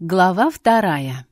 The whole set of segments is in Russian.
Глава вторая.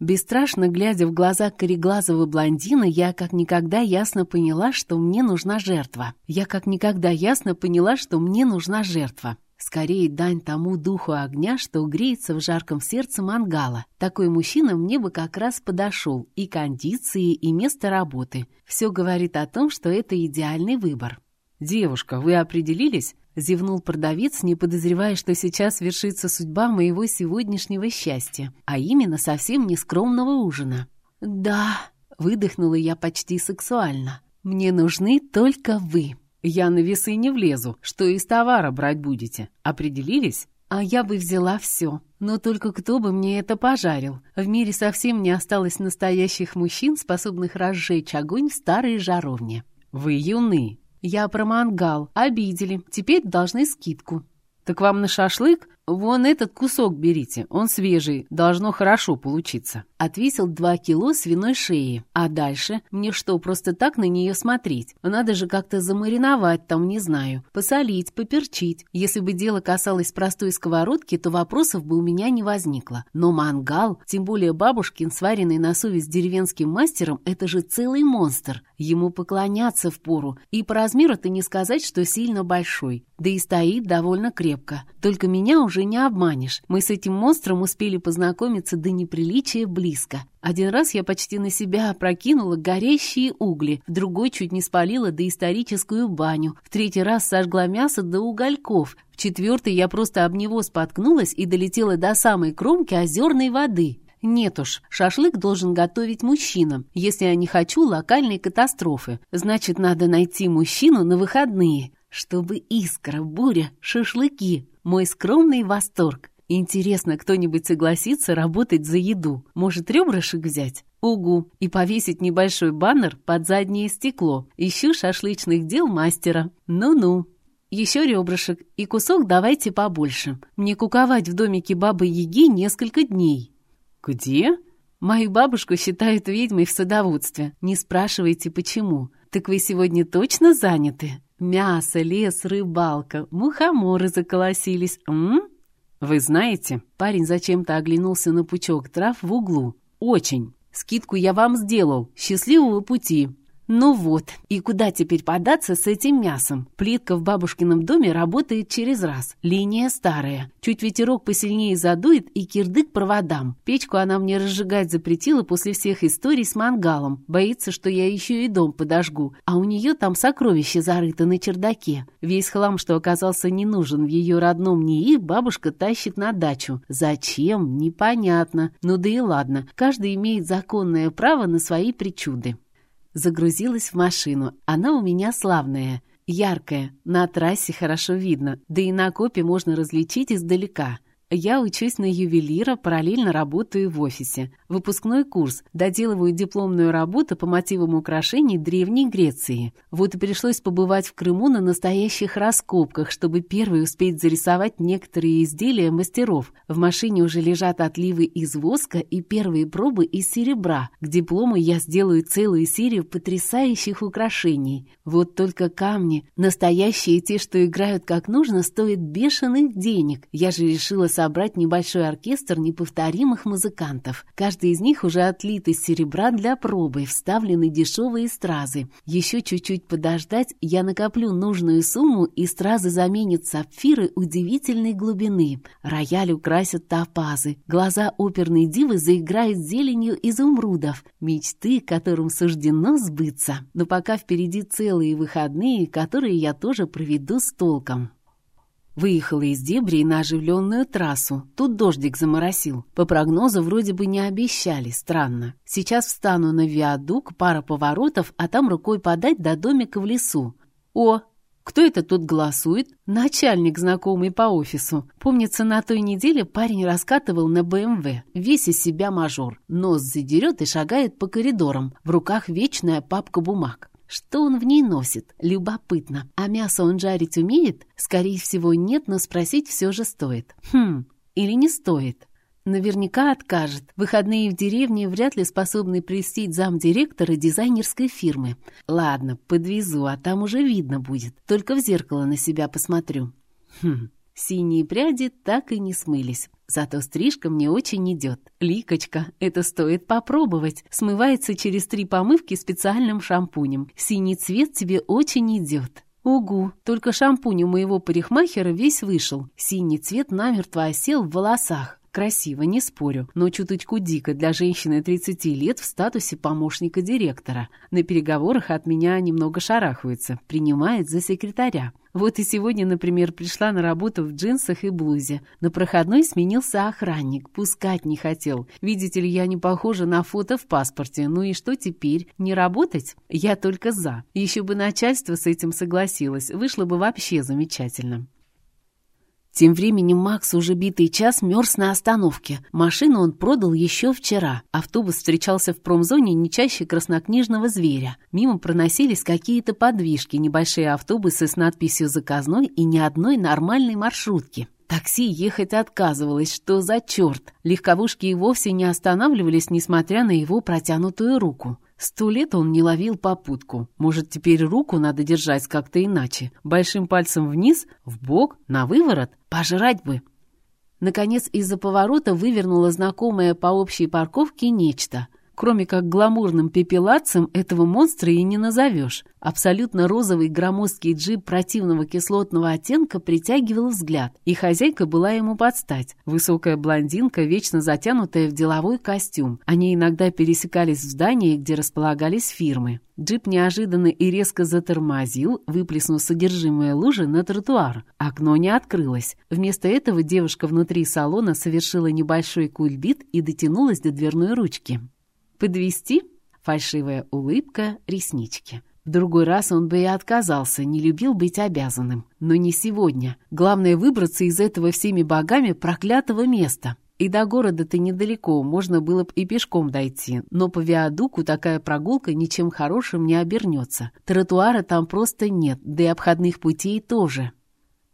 Бесстрашно глядя в глаза кореглазого блондина, я как никогда ясно поняла, что мне нужна жертва. Я как никогда ясно поняла, что мне нужна жертва. Скорее дань тому духу огня, что греется в жарком сердце мангала. Такой мужчина мне бы как раз подошел. И кондиции, и место работы. Все говорит о том, что это идеальный выбор. «Девушка, вы определились?» Зевнул продавец, не подозревая, что сейчас вершится судьба моего сегодняшнего счастья, а именно совсем нескромного ужина. «Да», — выдохнула я почти сексуально, — «мне нужны только вы». «Я на весы не влезу. Что из товара брать будете? Определились?» «А я бы взяла все. Но только кто бы мне это пожарил? В мире совсем не осталось настоящих мужчин, способных разжечь огонь в старой жаровне». «Вы юны», «Я про мангал. Обидели. Теперь должны скидку». «Так вам на шашлык? Вон этот кусок берите. Он свежий. Должно хорошо получиться». Отвесил два кило свиной шеи. А дальше? Мне что, просто так на нее смотреть? Надо же как-то замариновать там, не знаю. Посолить, поперчить. Если бы дело касалось простой сковородки, то вопросов бы у меня не возникло. Но мангал, тем более бабушкин, сваренный на совесть деревенским мастером, это же целый монстр. Ему поклоняться в пору. И по размеру-то не сказать, что сильно большой. Да и стоит довольно крепко. Только меня уже не обманешь. Мы с этим монстром успели познакомиться до неприличия близко. Один раз я почти на себя опрокинула горящие угли, в другой чуть не спалила доисторическую баню, в третий раз сожгла мясо до угольков, в четвертый я просто об него споткнулась и долетела до самой кромки озерной воды. Нет уж, шашлык должен готовить мужчина. Если я не хочу локальной катастрофы, значит, надо найти мужчину на выходные, чтобы искра, буря, шашлыки. Мой скромный восторг. Интересно, кто-нибудь согласится работать за еду? Может, ребрышек взять? Угу. И повесить небольшой баннер под заднее стекло. Ищу шашлычных дел мастера. Ну-ну. Еще ребрышек. И кусок давайте побольше. Мне куковать в домике бабы-яги несколько дней. Где? Мою бабушку считают ведьмой в садоводстве. Не спрашивайте, почему. Так вы сегодня точно заняты? Мясо, лес, рыбалка, мухоморы заколосились. М? «Вы знаете...» Парень зачем-то оглянулся на пучок трав в углу. «Очень. Скидку я вам сделал. Счастливого пути!» Ну вот, и куда теперь податься с этим мясом? Плитка в бабушкином доме работает через раз. Линия старая. Чуть ветерок посильнее задует и кирдык проводам. Печку она мне разжигать запретила после всех историй с мангалом. Боится, что я еще и дом подожгу. А у нее там сокровище зарыто на чердаке. Весь хлам, что оказался не нужен в ее родном НИИ, бабушка тащит на дачу. Зачем? Непонятно. Ну да и ладно. Каждый имеет законное право на свои причуды. Загрузилась в машину. Она у меня славная, яркая, на трассе хорошо видно, да и на копе можно различить издалека. Я учусь на ювелира, параллельно работаю в офисе. Выпускной курс. Доделываю дипломную работу по мотивам украшений Древней Греции. Вот и пришлось побывать в Крыму на настоящих раскопках, чтобы первый успеть зарисовать некоторые изделия мастеров. В машине уже лежат отливы из воска и первые пробы из серебра. К диплому я сделаю целую серию потрясающих украшений. Вот только камни, настоящие те, что играют как нужно, стоят бешеных денег. Я же решила собрать небольшой оркестр неповторимых музыкантов. Каждый из них уже отлит из серебра для пробы, вставлены дешевые стразы. Еще чуть-чуть подождать, я накоплю нужную сумму, и стразы заменят сапфиры удивительной глубины. Рояль украсят топазы. Глаза оперной дивы заиграют зеленью изумрудов. Мечты, которым суждено сбыться. Но пока впереди целые выходные, которые я тоже проведу с толком. Выехала из дебри на оживленную трассу. Тут дождик заморосил. По прогнозу вроде бы не обещали, странно. Сейчас встану на виадук, пара поворотов, а там рукой подать до домика в лесу. О, кто это тут голосует? Начальник, знакомый по офису. Помнится, на той неделе парень раскатывал на БМВ. Весь из себя мажор. Нос задерет и шагает по коридорам. В руках вечная папка бумаг. Что он в ней носит? Любопытно. А мясо он жарить умеет? Скорее всего, нет, но спросить все же стоит. Хм, или не стоит? Наверняка откажет. Выходные в деревне вряд ли способны прельстить замдиректора дизайнерской фирмы. Ладно, подвезу, а там уже видно будет. Только в зеркало на себя посмотрю. Хм, синие пряди так и не смылись. Зато стрижка мне очень идет. Ликочка, это стоит попробовать. Смывается через три помывки специальным шампунем. Синий цвет тебе очень идет. Угу, только шампунь у моего парикмахера весь вышел. Синий цвет намертво осел в волосах. Красиво, не спорю, но чуточку дико для женщины 30 лет в статусе помощника директора. На переговорах от меня немного шарахаются, принимает за секретаря. Вот и сегодня, например, пришла на работу в джинсах и блузе. На проходной сменился охранник, пускать не хотел. Видите ли, я не похожа на фото в паспорте. Ну и что теперь? Не работать? Я только за. Еще бы начальство с этим согласилось. Вышло бы вообще замечательно. Тем временем Макс уже битый час мерз на остановке. Машину он продал еще вчера. Автобус встречался в промзоне не чаще краснокнижного зверя. Мимо проносились какие-то подвижки, небольшие автобусы с надписью «Заказной» и ни одной нормальной маршрутки. Такси ехать отказывалось, что за черт. Легковушки и вовсе не останавливались, несмотря на его протянутую руку. Сто лет он не ловил попутку. Может, теперь руку надо держать как-то иначе? Большим пальцем вниз, в бок, на выворот? Пожрать бы! Наконец, из-за поворота вывернуло знакомое по общей парковке нечто — Кроме как гламурным пепелацем этого монстра и не назовешь. Абсолютно розовый громоздкий джип противного кислотного оттенка притягивал взгляд, и хозяйка была ему под стать. Высокая блондинка, вечно затянутая в деловой костюм. Они иногда пересекались в здании, где располагались фирмы. Джип неожиданно и резко затормозил, выплеснув содержимое лужи на тротуар. Окно не открылось. Вместо этого девушка внутри салона совершила небольшой кульбит и дотянулась до дверной ручки. Подвести? Фальшивая улыбка, реснички. В другой раз он бы и отказался, не любил быть обязанным. Но не сегодня. Главное выбраться из этого всеми богами проклятого места. И до города-то недалеко, можно было бы и пешком дойти, но по виадуку такая прогулка ничем хорошим не обернется. Тротуара там просто нет, да и обходных путей тоже.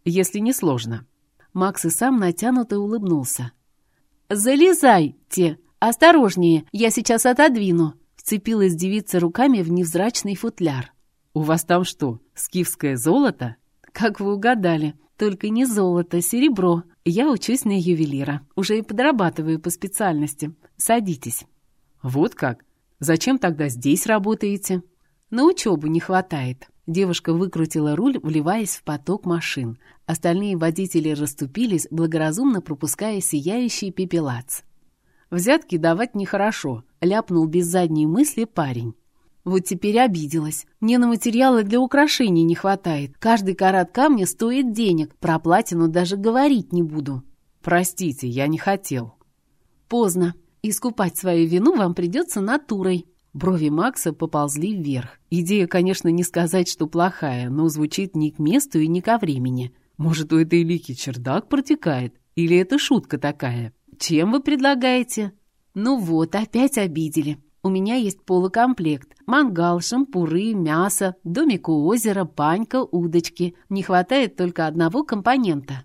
Если не сложно. Макс и сам натянуто улыбнулся. «Залезайте!» «Осторожнее, я сейчас отодвину!» Вцепилась девица руками в невзрачный футляр. «У вас там что, скифское золото?» «Как вы угадали, только не золото, серебро. Я учусь на ювелира, уже и подрабатываю по специальности. Садитесь». «Вот как? Зачем тогда здесь работаете?» «На учебу не хватает». Девушка выкрутила руль, вливаясь в поток машин. Остальные водители расступились, благоразумно пропуская сияющий пепелац. Взятки давать нехорошо», — ляпнул без задней мысли парень. Вот теперь обиделась. Мне на материалы для украшений не хватает. Каждый карат камня стоит денег. Про платину даже говорить не буду. Простите, я не хотел. Поздно. Искупать свою вину вам придется натурой. Брови Макса поползли вверх. Идея, конечно, не сказать, что плохая, но звучит ни к месту и ни ко времени. Может, у этой лики чердак протекает? Или это шутка такая? Чем вы предлагаете?» «Ну вот, опять обидели. У меня есть полукомплект. Мангал, шампуры, мясо, домик у озера, банька, удочки. Не хватает только одного компонента».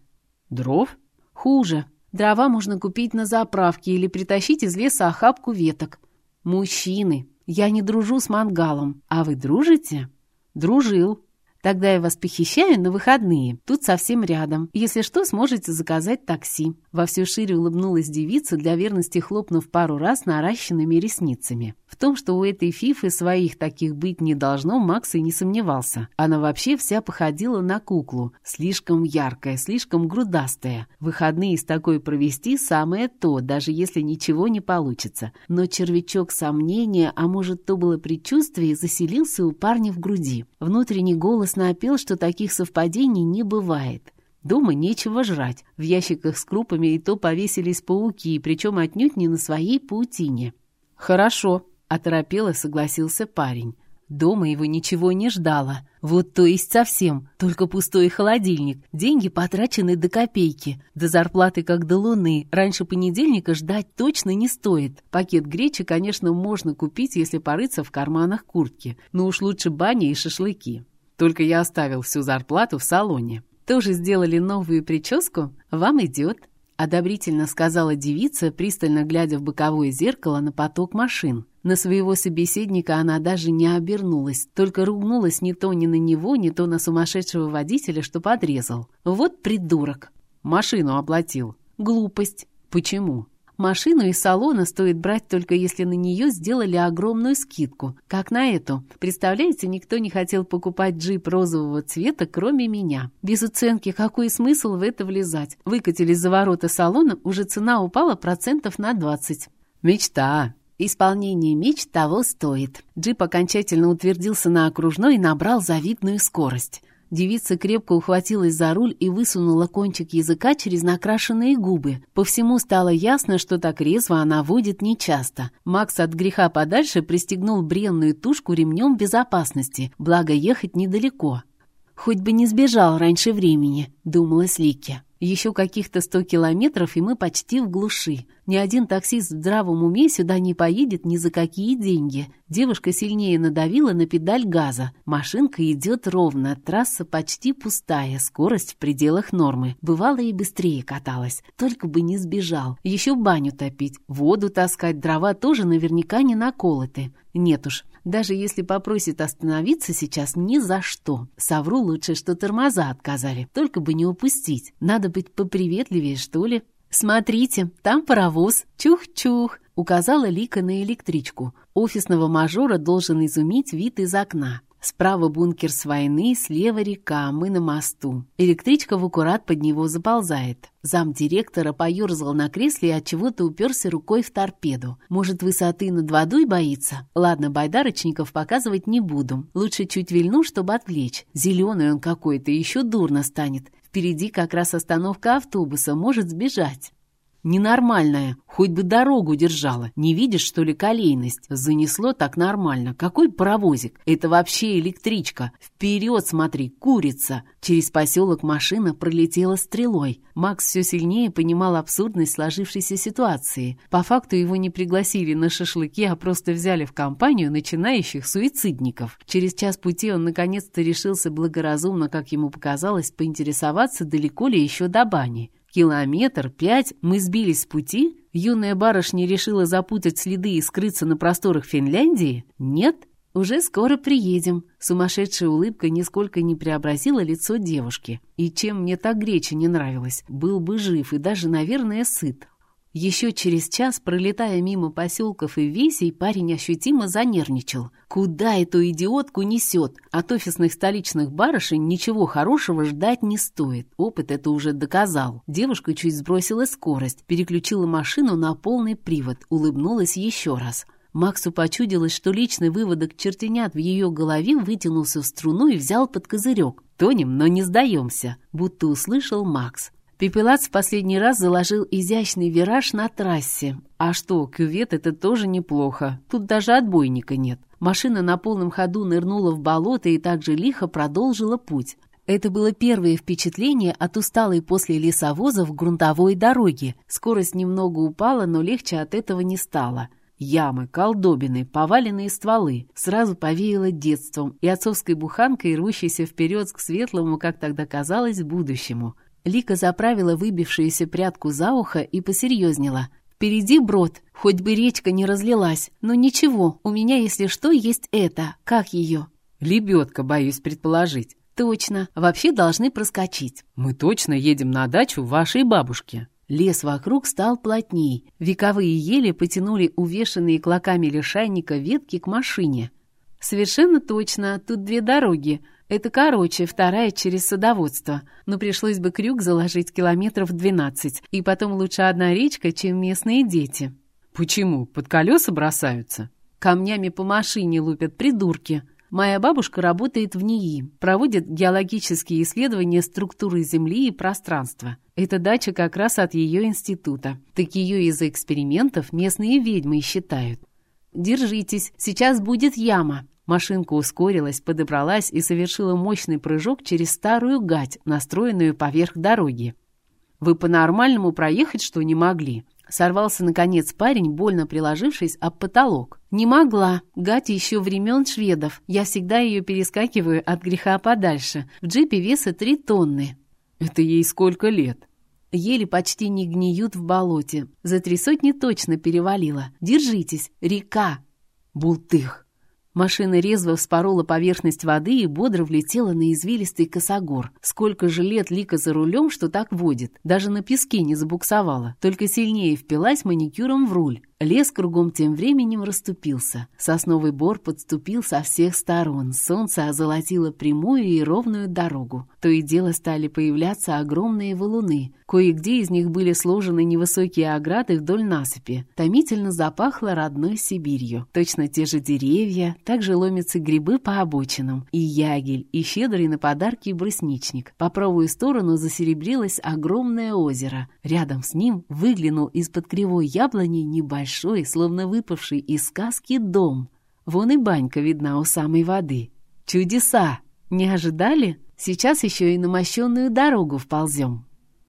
«Дров?» «Хуже. Дрова можно купить на заправке или притащить из леса охапку веток. Мужчины, я не дружу с мангалом. А вы дружите?» «Дружил. Тогда я вас похищаю на выходные. Тут совсем рядом. Если что, сможете заказать такси». Во всю шире улыбнулась девица, для верности хлопнув пару раз наращенными ресницами. В том, что у этой фифы своих таких быть не должно, Макс и не сомневался. Она вообще вся походила на куклу. Слишком яркая, слишком грудастая. Выходные с такой провести самое то, даже если ничего не получится. Но червячок сомнения, а может то было предчувствие, заселился у парня в груди. Внутренний голос опел, что таких совпадений не бывает. Дома нечего жрать. В ящиках с крупами и то повесились пауки, причем отнюдь не на своей паутине. «Хорошо», — оторопело согласился парень. Дома его ничего не ждало. Вот то есть совсем, только пустой холодильник. Деньги потрачены до копейки. До зарплаты как до луны. Раньше понедельника ждать точно не стоит. Пакет гречи, конечно, можно купить, если порыться в карманах куртки. Но уж лучше баня и шашлыки. Только я оставил всю зарплату в салоне. Тоже сделали новую прическу? Вам идет. Одобрительно сказала девица, пристально глядя в боковое зеркало на поток машин. На своего собеседника она даже не обернулась, только ругнулась не то ни на него, ни то на сумасшедшего водителя, что подрезал. Вот придурок. Машину оплатил. Глупость. Почему? Машину из салона стоит брать только если на нее сделали огромную скидку, как на эту. Представляете, никто не хотел покупать джип розового цвета, кроме меня. Без уценки какой смысл в это влезать? Выкатились за ворота салона, уже цена упала процентов на 20. Мечта. Исполнение меч того стоит. Джип окончательно утвердился на окружной и набрал завидную скорость. Девица крепко ухватилась за руль и высунула кончик языка через накрашенные губы. По всему стало ясно, что так резво она водит нечасто. Макс от греха подальше пристегнул бренную тушку ремнем безопасности, благо ехать недалеко. «Хоть бы не сбежал раньше времени», — думалась Ликке. Еще каких-то сто километров, и мы почти в глуши. Ни один таксист в здравом уме сюда не поедет ни за какие деньги. Девушка сильнее надавила на педаль газа. Машинка идет ровно, трасса почти пустая, скорость в пределах нормы. Бывало и быстрее каталась. Только бы не сбежал. Еще баню топить, воду таскать, дрова тоже наверняка не наколоты. Нет уж, даже если попросит остановиться сейчас ни за что. Совру лучше, что тормоза отказали. Только бы не упустить. Надо быть поприветливее, что ли. «Смотрите, там паровоз. Чух-чух!» — указала Лика на электричку. Офисного мажора должен изумить вид из окна. Справа бункер с войны, слева река, мы на мосту. Электричка в аккурат под него заползает. Зам директора поерзал на кресле и от чего-то уперся рукой в торпеду. Может, высоты над водой боится? Ладно, байдарочников показывать не буду. Лучше чуть вильну, чтобы отвлечь. Зеленый он какой-то, еще дурно станет. Впереди как раз остановка автобуса, может сбежать. Ненормальная, хоть бы дорогу держала. Не видишь, что ли, колейность? Занесло так нормально. Какой паровозик? Это вообще электричка. Вперед смотри, курица. Через поселок машина пролетела стрелой. Макс все сильнее понимал абсурдность сложившейся ситуации. По факту его не пригласили на шашлыки, а просто взяли в компанию начинающих суицидников. Через час пути он наконец-то решился благоразумно, как ему показалось, поинтересоваться, далеко ли еще до бани. Километр, пять, мы сбились с пути? Юная барышня решила запутать следы и скрыться на просторах Финляндии? Нет? Уже скоро приедем. Сумасшедшая улыбка нисколько не преобразила лицо девушки. И чем мне так греча не нравилась, был бы жив и даже, наверное, сыт. Еще через час, пролетая мимо поселков и весей, парень ощутимо занервничал. Куда эту идиотку несет? От офисных столичных барышень ничего хорошего ждать не стоит. Опыт это уже доказал. Девушка чуть сбросила скорость, переключила машину на полный привод, улыбнулась еще раз. Максу почудилось, что личный выводок чертенят в ее голове вытянулся в струну и взял под козырек. Тонем, но не сдаемся, будто услышал Макс. Пепелац в последний раз заложил изящный вираж на трассе. А что, кювет — это тоже неплохо. Тут даже отбойника нет. Машина на полном ходу нырнула в болото и также лихо продолжила путь. Это было первое впечатление от усталой после лесовозов грунтовой дороги. Скорость немного упала, но легче от этого не стало. Ямы, колдобины, поваленные стволы. Сразу повеяло детством и отцовской буханкой, рвущейся вперед к светлому, как тогда казалось, будущему. Лика заправила выбившуюся прядку за ухо и посерьезнела. «Впереди брод, хоть бы речка не разлилась. Но ничего, у меня, если что, есть это. Как ее?» «Лебедка, боюсь предположить». «Точно. Вообще должны проскочить». «Мы точно едем на дачу вашей бабушки». Лес вокруг стал плотней. Вековые ели потянули увешанные клоками лишайника ветки к машине. «Совершенно точно. Тут две дороги. Это короче, вторая через садоводство. Но пришлось бы крюк заложить километров 12. И потом лучше одна речка, чем местные дети. Почему? Под колеса бросаются? Камнями по машине лупят придурки. Моя бабушка работает в НИИ, проводит геологические исследования структуры Земли и пространства. Эта дача как раз от ее института. Так ее из-за экспериментов местные ведьмы считают. Держитесь, сейчас будет яма. Машинка ускорилась, подобралась и совершила мощный прыжок через старую гать, настроенную поверх дороги. «Вы по-нормальному проехать что не могли?» Сорвался, наконец, парень, больно приложившись об потолок. «Не могла. Гать еще времен шведов. Я всегда ее перескакиваю от греха подальше. В джипе веса три тонны». «Это ей сколько лет?» Ели почти не гниют в болоте. За три сотни точно перевалило. Держитесь. Река. Бултых. Машина резво вспорола поверхность воды и бодро влетела на извилистый косогор. Сколько же лет Лика за рулем, что так водит. Даже на песке не забуксовала, только сильнее впилась маникюром в руль. Лес кругом тем временем расступился. Сосновый бор подступил со всех сторон. Солнце озолотило прямую и ровную дорогу. То и дело стали появляться огромные валуны. Кое-где из них были сложены невысокие ограды вдоль насыпи. Томительно запахло родной Сибирью. Точно те же деревья, также ломятся грибы по обочинам. И ягель, и щедрый на подарки брусничник. По правую сторону засеребрилось огромное озеро. Рядом с ним выглянул из-под кривой яблони небольшой большой, словно выпавший из сказки дом. Вон и банька видна у самой воды. Чудеса! Не ожидали? Сейчас еще и на мощенную дорогу вползем.